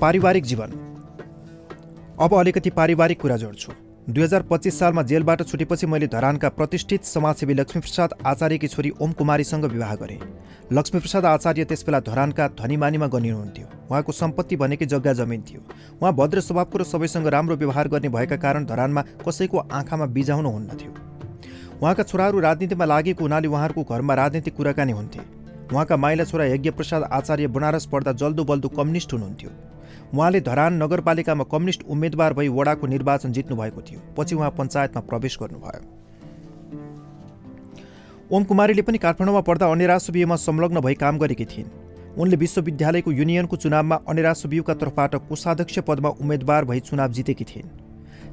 पारिवारिक जीवन। अब अलिकति पारिवारिक कुरा जोड्छु। दुई हजार पच्चिस सालमा जेलबाट छुटेपछि मैले धरानका प्रतिष्ठित समाजसेवी लक्ष्मीप्रसाद आचार्यकी छोरी ओम कुमारीसँग विवाह गरेँ। लक्ष्मीप्रसाद आचार्य त्यसबेला धरानका धनीमानीमा गनिनुहुन्थ्यो। उहाँको सम्पत्ति भनेकै जग्गा जमिन थियो। उहाँ भद्र स्वभावको र सबैसँग राम्रो व्यवहार गर्ने भएका कारण धरानमा कसैको आँखामा बिजाउनु हुन्नथ्यो। उहाँका छोराहरू राजनीतिमा लागेको हुनाले उहाँहरूको घरमा राजनीतिक कुराकानी हुन्थे। उहाँका माइला छोरा यज्ञप्रसाद आचार्य बनारस पढ्दा जल्दो बल्दो कम्युनिस्ट हुनुहुन्थ्यो। उहाँले धरान नगरपालिकामा कम्युनिस्ट उम्मेद्वार भई वडाको निर्वाचन जित्नु भएको थियो। पछि उहाँ पञ्चायतमा प्रवेश गर्नुभयो। ओम कुमारीले पनि काठमाडौँमा पढ्दा अनेरासुबीमा संलग्न भई काम गरेकी थिइन्। उनले विश्वविद्यालयको युनियनको चुनावमा अनेरासुबीका तर्फबाट कोषाध्यक्ष पदमा उम्मेद्वार भई चुनाव जितेकी थिइन्।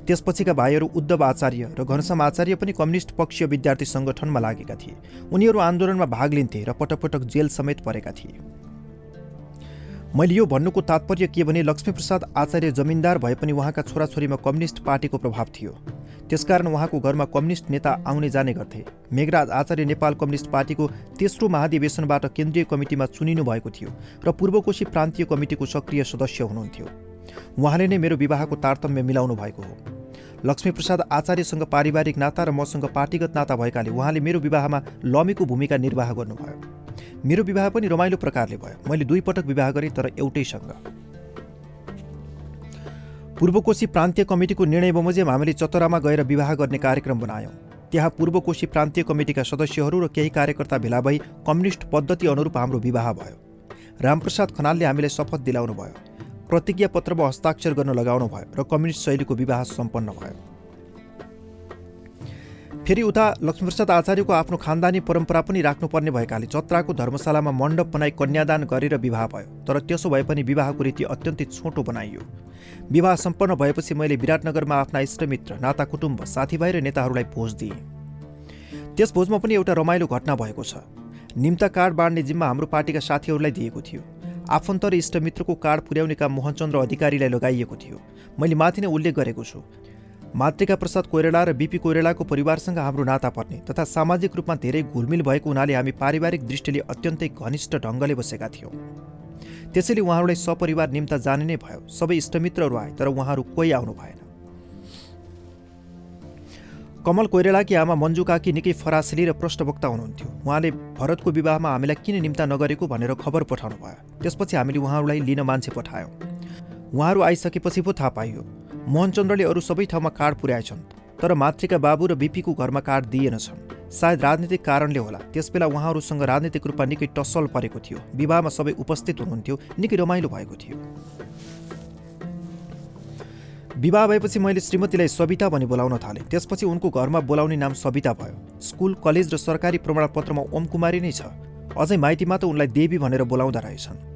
त्यसपछिका भाइहरू उद्धव आचार्य र घनश्याम आचार्य पनि कम्युनिस्ट पक्षीय विद्यार्थी सङ्गठनमा लागेका थिए। उनीहरू आन्दोलनमा भाग लिन्थे र पटक पटक जेल समेत परेका थिए। मैले यो भन्नुको तात्पर्य के भने लक्ष्मीप्रसाद आचार्य जमिनदार भए पनि उहाँका छोराछोरीमा कम्युनिस्ट पार्टीको प्रभाव थियो। त्यसकारण उहाँको घरमा कम्युनिस्ट नेता आउने जाने गर्थे। मेघराज आचार्य नेपाल कम्युनिस्ट पार्टीको तेस्रो महाधिवेशनबाट केन्द्रीय कमिटीमा चुनिनु भएको थियो र पूर्वकोशी प्रान्तीय कमिटीको सक्रिय सदस्य हुनुहुन्थ्यो। उहाँले नै मेरो विवाहको तारतम्य मिलाउनु भएको हो। लक्ष्मीप्रसाद आचार्यसँग पारिवारिक नाता र मसँग पार्टीगत नाता भएकाले उहाँले मेरो विवाहमा लमीको भूमिका निर्वाह गर्नुभयो। मेरो विवाह पनि रमाइलो प्रकारले भयो। मैले दुई पटक विवाह गरेँ तर एउटैसँग। पूर्वकोशी प्रान्तीय कमिटीको निर्णय बमोजिम हामीले चतरामा गएर विवाह गर्ने कार्यक्रम बनायौँ। त्यहाँ पूर्वकोशी प्रान्तीय कमिटीका सदस्यहरू र केही कार्यकर्ता भेला भई कम्युनिस्ट पद्धति अनुरूप हाम्रो विवाह भयो। रामप्रसाद खनालले हामीलाई शपथ दिलाउनु भयो प्रतिज्ञा पत्रमा हस्ताक्षर गर्न लगाउनु भयो र कम्युनिस्ट शैलीको विवाह सम्पन्न भयो। फेरि उता लक्ष्मीप्रसाद आचार्यको आफ्नो खानदानी परम्परा पनि राख्नुपर्ने भएकाले चत्राको धर्मशालामा मण्डप बनाई कन्यादान गरेर विवाह भयो। तर त्यसो भए पनि विवाहको रीति अत्यन्तै छोटो बनाइयो। विवाह सम्पन्न भएपछि मैले विराटनगरमा आफ्ना इष्टमित्र नाता कुटुम्ब साथीभाइ र नेताहरूलाई भोज दिएँ। त्यस भोजमा पनि एउटा रमाइलो घटना भएको छ। निम्ता कार्ड बाँड्ने जिम्मा हाम्रो पार्टीका साथीहरूलाई दिएको थियो। आफन्त र इष्टमित्रको कार्ड पुर्याउने काम मोहनचन्द्र अधिकारीलाई लगाइएको थियो। मैले माथि नै उल्लेख गरेको छु। मातृका प्रसाद कोइराला र बिपी कोइरालाको परिवारसँग हाम्रो नाता पर्ने तथा सामाजिक रूपमा धेरै घुलमिल भएको हुनाले हामी पारिवारिक दृष्टिले अत्यन्तै घनिष्ठ ढङ्गले बसेका थियौँ। त्यसैले उहाँहरूलाई सपरिवार निम्ता जाने नै भयो। सबै इष्टमित्रहरू आए तर उहाँहरू कोही आउनु भएन। कमल कोइरालाकी आमा मन्जु काकी निकै फरासिली र प्रष्टवक्ता हुनुहुन्थ्यो। उहाँले भरतको विवाहमा हामीलाई किन निम्ता नगरेको भनेर खबर पठाउनु भयो त्यसपछि हामीले उहाँहरूलाई लिन मान्छे पठायौँ। उहाँहरू आइसकेपछि पो थाहा पाइयो। मोहनचन्द्रले अरू सबै ठाउँमा कार्ड पुर्याएछन् तर मातृका बाबु र बिपीको घरमा कार्ड दिएनछन्। सायद राजनीतिक कारणले होला त्यसबेला उहाँहरूसँग राजनीतिक रूपमा निकै टसल परेको थियो। विवाहमा सबै उपस्थित हुनुहुन्थ्यो निकै रमाइलो भएको थियो। विवाह भएपछि मैले श्रीमतीलाई सविता भनी बोलाउन थालेँ। त्यसपछि उनको घरमा बोलाउने नाम सविता भयो। स्कुल कलेज र सरकारी प्रमाणपत्रमा ओम कुमारी नै छ। अझै माइतीमा त उनलाई देवी भनेर बोलाउँदा रहेछन्।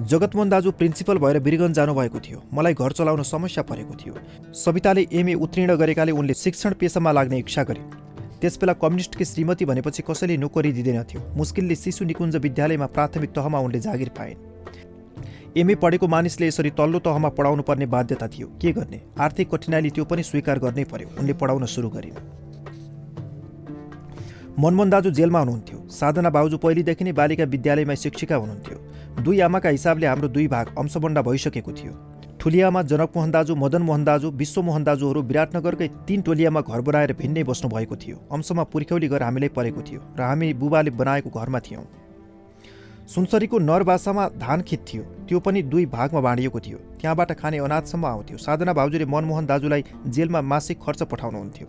जगतमोहन दाजु प्रिन्सिपल भएर बिरगञ्ज जानुभएको थियो। मलाई घर चलाउन समस्या परेको थियो। सविताले एमए उत्तीर्ण गरेकाले उनले शिक्षण पेसामा लाग्ने इच्छा गरे। त्यसबेला कम्युनिस्टकी श्रीमती भनेपछि कसैले नोकरी दिँदैनथ्यो मुस्किलले शिशु निकुञ्ज विद्यालयमा प्राथमिक तहमा उनले जागिर पाइन् एमए पढेको मानिसले यसरी तल्लो तहमा पढाउनु पर्ने बाध्यता थियो। के गर्ने? आर्थिक कठिनाइले त्यो पनि स्वीकार गर्नै पर्यो। उनले पढाउन सुरु गरिन्। मनमोहन दाजु जेलमा हुनुहुन्थ्यो। साधना बाउजू पहिलेदेखि नै बालिका विद्यालयमा शिक्षिका हुनुहुन्थ्यो। दुई आमाका हिसाबले हाम्रो दुई भाग अंशबन्डा भइसकेको थियो। ठुलियामा जनकमोहन दाजु मदन मोहन दाजु विश्वमोहन दाजुहरू विराटनगरकै तीन टोलियामा घर बनाएर भिन्नै बस्नु भएको थियो। अंशमा पुर्ख्यौली घर हामीलाई परेको थियो र हामी बुबाले बनाएको घरमा थियौँ। सुनसरीको नरबासामा धान खेत थियो। त्यो पनि दुई भागमा बाँडिएको थियो। त्यहाँबाट खाने अनाजसम्म आउँथ्यो। साधना भाउजूले मनमोहन दाजुलाई जेलमा मासिक खर्च पठाउनुहुन्थ्यो।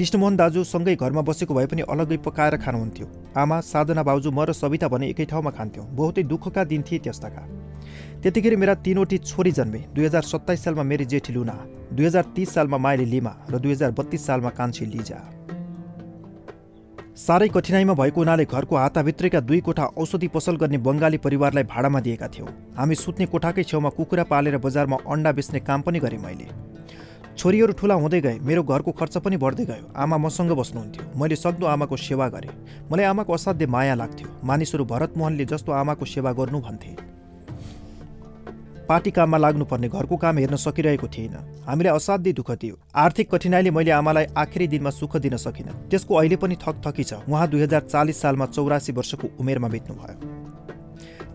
कृष्णमोहन दाजु सँगै घरमा बसेको भए पनि अलग्गै पकाएर खानुहुन्थ्यो। आमा साधना बाउजू म र सविता भने एकै ठाउँमा खान्थ्यौँ। बहुतै दुःखका दिन थिए त्यस्ताका। त्यतिखेर मेरा तिनवटी छोरी जन्मे दुई हजार सत्ताइस सालमा मेरी जेठी लुना दुई हजार तिस सालमा माइली लिमा र दुई हजार बत्तिस सालमा कान्छी लिजा। साह्रै कठिनाइमा भएको हुनाले घरको हाताभित्रैका दुई कोठा औषधि पसल गर्ने बङ्गाली परिवारलाई भाडामा दिएका थियौँ। हामी सुत्ने कोठाकै छेउमा कुखुरा पालेर बजारमा अन्डा बेच्ने काम पनि गरेँ मैले। छोरीहरू ठुला हुँदै गए। मेरो घरको खर्च पनि बढ्दै गयो। आमा मसँग बस्नुहुन्थ्यो। मैले सक्दो आमाको सेवा गरेँ। मलाई आमाको असाध्य माया लाग्थ्यो। मानिसहरू भरतमोहनले जस्तो आमाको सेवा गर्नु भन्थे। पार्टी काममा लाग्नुपर्ने घरको काम हेर्न सकिरहेको थिएन। हामीलाई असाध्यै दुःख थियो। आर्थिक कठिनाइले मैले आमालाई आखिरी दिनमा सुख दिन सकिनँ। त्यसको अहिले पनि थकथकी छ। उहाँ दुई हजार चालिस सालमा चौरासी वर्षको उमेरमा बित्नुभयो।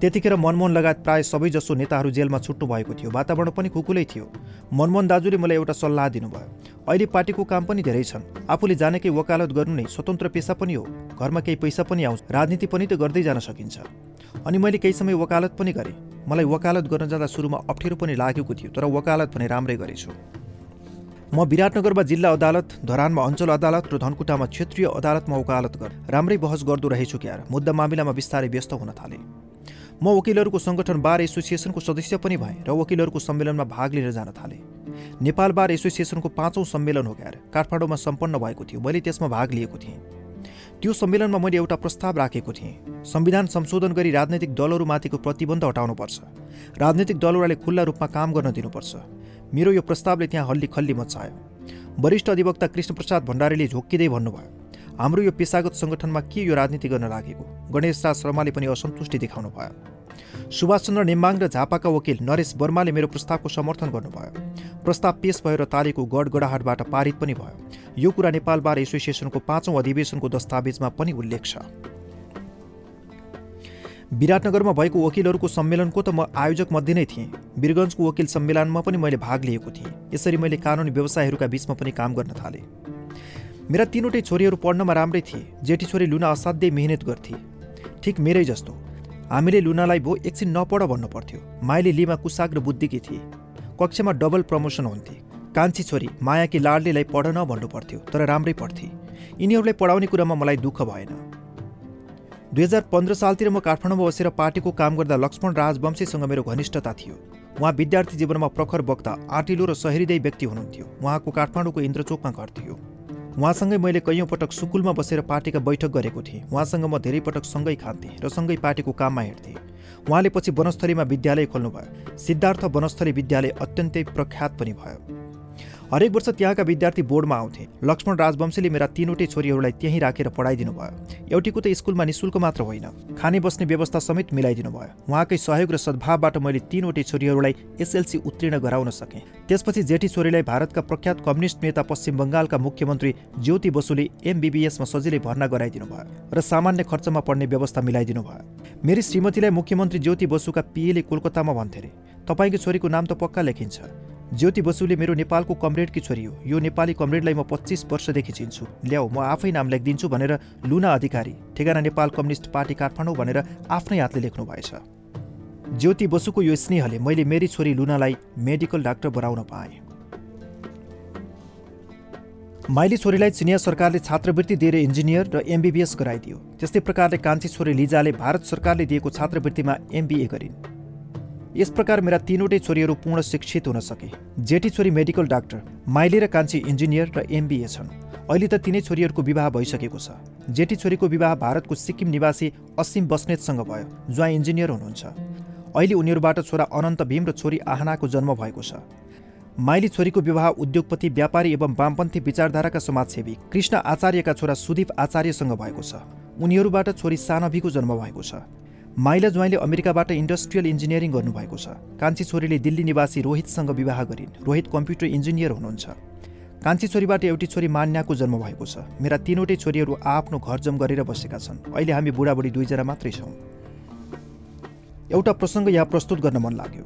त्यतिखेर मनमोहन लगायत प्राय सबैजसो नेताहरू जेलमा छुट्नु भएको थियो। वातावरण पनि खुकुलै थियो। मनमोहन दाजुले मलाई एउटा सल्लाह दिनुभयो। अहिले पार्टीको काम पनि धेरै छन्। आफूले जानेकै वकालत गर्नु नै स्वतन्त्र पेसा पनि हो। घरमा केही पैसा पनि आउँछ। राजनीति पनि त गर्दै जान सकिन्छ। अनि मैले केही समय वकालत पनि गरेँ। मलाई वकालत गर्न जाँदा सुरुमा अप्ठ्यारो पनि लागेको थियो तर वकालत भने राम्रै गरेछु। म विराटनगरमा जिल्ला अदालत धरानमा अञ्चल अदालत र धनकुटामा क्षेत्रीय अदालतमा वकालत गर। राम्रै बहस गर्दो रहेछु क्यार। मुद्दा मामिलामा बिस्तारै व्यस्त हुन थालेँ। म वकिलहरूको सङ्गठन बार एसोसिएसनको सदस्य पनि भएँ र वकिलहरूको सम्मेलनमा भाग लिएर जान थालेँ। नेपाल बार एसोसिएसनको पाँचौँ सम्मेलन हो क्यार काठमाडौँमा सम्पन्न भएको थियो। मैले त्यसमा भाग लिएको थिएँ। त्यो सम्मेलनमा मैले एउटा प्रस्ताव राखेको थिएँ। संविधान संशोधन गरी राजनैतिक दलहरूमाथिको प्रतिबन्ध हटाउनुपर्छ। राजनैतिक दलहरूलाई खुल्ला रूपमा काम गर्न दिनुपर्छ। मेरो यो प्रस्तावले त्यहाँ हल्ली खल्ली मचायो वरिष्ठ अधिवक्ता कृष्णप्रसाद भण्डारीले झोक्किँदै भन्नुभयो हाम्रो यो पेसागत सङ्गठनमा के यो राजनीति गर्न लागेको? गणेश राज शर्माले पनि असन्तुष्टि देखाउनु भयो सुभाषचन्द्र नेम्बाङ र झापाका वकिल नरेश वर्माले मेरो प्रस्तावको समर्थन गर्नुभयो। प्रस्ताव पेश भयो र तालीको गडगडाहाटबाट पारित पनि भयो। यो कुरा नेपाल बार एसोसिएसनको पाँचौँ अधिवेशनको दस्तावेजमा पनि उल्लेख छ। विराटनगरमा भएको वकिलहरूको सम्मेलनको त म आयोजक मध्ये नै थिएँ। वीरगन्जको वकिल सम्मेलनमा पनि मैले भाग लिएको थिएँ। यसरी मैले कानुनी व्यवसायहरूका बिचमा पनि काम गर्न थालेँ। मेरा तिनवटै छोरीहरू पढ्नमा राम्रै थिए। जेठी छोरी लुना असाध्यै मेहनत गर्थे। ठिक मेरै जस्तो। हामीले लुनालाई भो एकछिन नपढ भन्नु पर्थ्यो। माइले लिमा कुसाग र बुद्धिकी थिए। कक्षामा डबल प्रमोसन हुन्थे। कान्छी छोरी मायाकी लाडलेलाई पढ न भन्नु पर्थ्यो तर राम्रै पढ्थे। यिनीहरूलाई पढाउने कुरामा मलाई दुःख भएन। दुई हजार पन्ध्र सालतिर म काठमाडौँमा बसेर पार्टीको काम गर्दा लक्ष्मण राजवंशीसँग मेरो घनिष्ठता थियो। उहाँ विद्यार्थी जीवनमा प्रखर वक्ता आँटिलो र सहृदय व्यक्ति हुनुहुन्थ्यो। उहाँको काठमाडौँको इन्द्रचोकमा घर थियो। उहाँसँगै मैले कैयौँ पटक सुकुलमा बसेर पार्टीका बैठक गरेको थिएँ। उहाँसँग म धेरै पटक सँगै खान्थेँ र सँगै पार्टीको काममा हिँड्थेँ। उहाँले पछि वनस्थलीमा विद्यालय खोल्नुभयो। सिद्धार्थ वनस्थली विद्यालय अत्यन्तै प्रख्यात पनि भयो। हरेक वर्ष त्यहाँका विद्यार्थी बोर्डमा आउँथे। लक्ष्मण राजवंशीले मेरा तिनवटै छोरीहरूलाई त्यहीँ राखेर पढाइदिनु भयो एउटीको त स्कुलमा निशुल्क मात्र होइन। खाने बस्ने व्यवस्था समेत मिलाइदिनु भयो उहाँकै सहयोग र सद्भावबाट मैले तिनवटै छोरीहरूलाई एसएलसी उत्तीर्ण गराउन सकेँ। त्यसपछि जेठी छोरीलाई भारतका प्रख्यात कम्युनिस्ट नेता पश्चिम बङ्गालका मुख्यमन्त्री ज्योति बसुले एमबिबिएसमा सजिलै भर्ना गराइदिनु भयो र सामान्य खर्चमा पढ्ने व्यवस्था मिलाइदिनु भयो मेरी श्रीमतीलाई मुख्यमन्त्री ज्योति बसुका पिएले कोलकातामा भन्थे अरे तपाईँको छोरीको नाम त पक्का लेखिन्छ। ज्योति बसुले मेरो नेपालको कमरेडकी छोरी हो यो नेपाली कमरेडलाई म पच्चिस वर्षदेखि चिन्छु। ल्याऊ म आफै नाम लेखिदिन्छु भनेर लुना अधिकारी ठेगाना नेपाल कम्युनिस्ट पार्टी काठमाडौँ भनेर आफ्नै हातले लेख्नु भएछ ज्योति बसुको यो स्नेहले मैले मेरी छोरी लुनालाई मेडिकल डाक्टर बनाउन पाएँ। माइली छोरीलाई चिनिया सरकारले छात्रवृत्ति दिएर इन्जिनियर र एमबिबिएस गराइदियो। त्यस्तै प्रकारले कान्छी छोरी लिजाले भारत सरकारले दिएको छात्रवृत्तिमा एमबिए गरिन्। यस प्रकार मेरा तिनवटै छोरीहरू पूर्ण शिक्षित हुन सके। जेठी छोरी मेडिकल डाक्टर माइली र कान्छी इन्जिनियर र एमबिए छन्। अहिले त तिनै छोरीहरूको विवाह भइसकेको छ। जेठी छोरीको विवाह भारतको सिक्किम निवासी असीम बस्नेतसँग भयो जुवा इन्जिनियर हुनुहुन्छ। अहिले उनीहरूबाट छोरा अनन्त भीम र छोरी आहनाको जन्म भएको छ। माइली छोरीको विवाह उद्योगपति व्यापारी एवं वामपन्थी विचारधाराका समाजसेवी कृष्ण आचार्यका छोरा सुदीप आचार्यसँग भएको छ। उनीहरूबाट छोरी सानभीको जन्म भएको छ। माइला ज्वाइँले अमेरिकाबाट इन्डस्ट्रियल इन्जिनियरिङ गर्नुभएको छ। कान्छी छोरीले दिल्ली निवासी रोहितसँग विवाह गरिन्। रोहित कम्प्युटर इन्जिनियर हुनुहुन्छ। कान्छी छोरीबाट एउटी छोरी मान्याको जन्म भएको छ। मेरा तिनवटै छोरीहरू आफ्नो घर जम गरेर बसेका छन्। अहिले हामी बुढाबुढी दुईजना मात्रै छौँ। एउटा प्रसङ्ग यहाँ प्रस्तुत गर्न मन लाग्यो।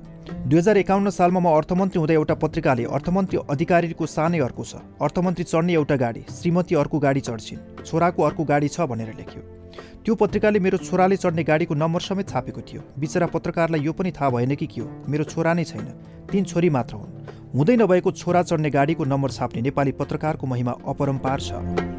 दुई हजार एकाउन्न सालमा म अर्थमन्त्री हुँदा एउटा पत्रिकाले अर्थमन्त्री अधिकारीको सानै अर्को छ। अर्थमन्त्री चढ्ने एउटा गाडी श्रीमती अर्को गाडी चढ्छिन्। छोराको अर्को गाडी छ भनेर लेख्यो। त्यो पत्रिकाले मेरो छोराले चढ्ने गाडीको नम्बर समेत छापेको थियो। बिचरा पत्रकारलाई यो पनि थाहा भएन कि के हो। मेरो छोरा नै छैन। तिन छोरी मात्र हुन्। हुँदै नभएको छोरा चढ्ने गाडीको नम्बर छाप्ने नेपाली पत्रकारको महिमा अपरम्पार छ।